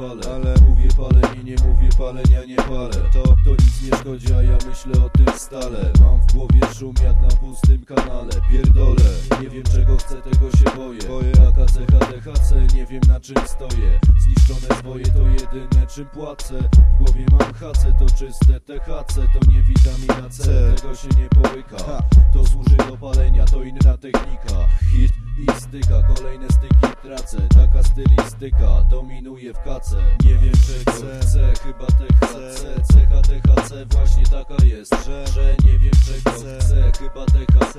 palę. Ale mówię palenie, nie mówię palenia, nie palę. To, to nic nie szkodzi, a ja myślę o tym stale. Mam w głowie szum jak na pustym kanale. Pierdolę, nie wiem czego chcę, tego się boję. Boję AKC, HDHC, nie wiem na czym stoję. Zniszczone swoje to jedyne czym płacę. W głowie mam HC, to czyste THC To nie witamina C, tego się nie połyka. To służy do palenia, to inna technika. Hit i styka, kolejne styki tracę. Taka stylistyka dominuje w kace. Nie wiem czego chcę, chyba THC CH, THC właśnie taka jest Że, że nie wiem czego chcę, chyba THC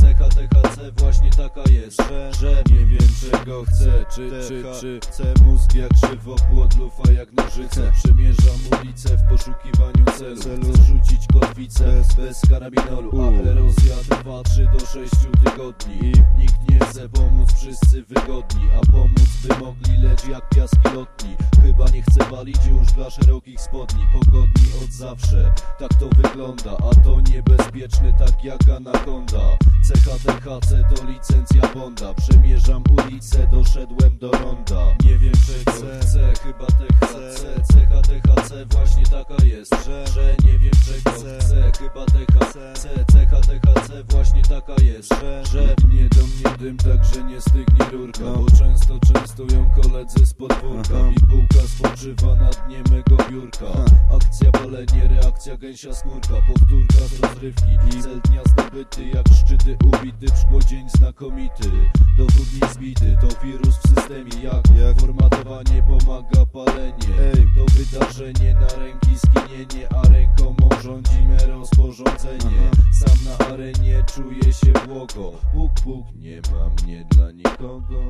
CH, THC właśnie taka jest Że, że czego chcę Czy, czy, czy. chcę mózg jak żywopłot Lufa jak nożyce Przemierzam ulicę w poszukiwaniu celu. Chcę rzucić kotwicę bez karabinolu. A trwa 3 do 6 tygodni. I nikt nie chce pomóc, wszyscy wygodni. A pomóc by mogli, lecz jak piaski lotni. Chyba nie chcę walić już dla szerokich spodni. Pogodni od zawsze, tak to wygląda. A to niebezpieczne tak jak anakonda. CHTHC to licencja Bonda Przemierzam ulicę, doszedłem do ronda. Nie wiem czego chcę, chyba THC CHTHC właśnie taka jest Że, że chyba THC CHTHC właśnie taka jest Że, że nie do mnie dym, także nie stygnie rurka Bo często częstują koledzy z podwórka Bibułka spoczywa na dnie mego biurka. Akcja palenie, reakcja gęsia skórka Powtórka z rozrywki i cel dnia zdobyty Jak szczyty ubity w szkło dzień znakomity. Dowód nie zbity, to wirus w systemie Jak, jak formatowanie pomaga palenie. To wydarzenie na ręki skinienie A ręką rządzimy rozporządzenie Sam na arenie czuję się błogo. Puk, puk, nie ma mnie dla nikogo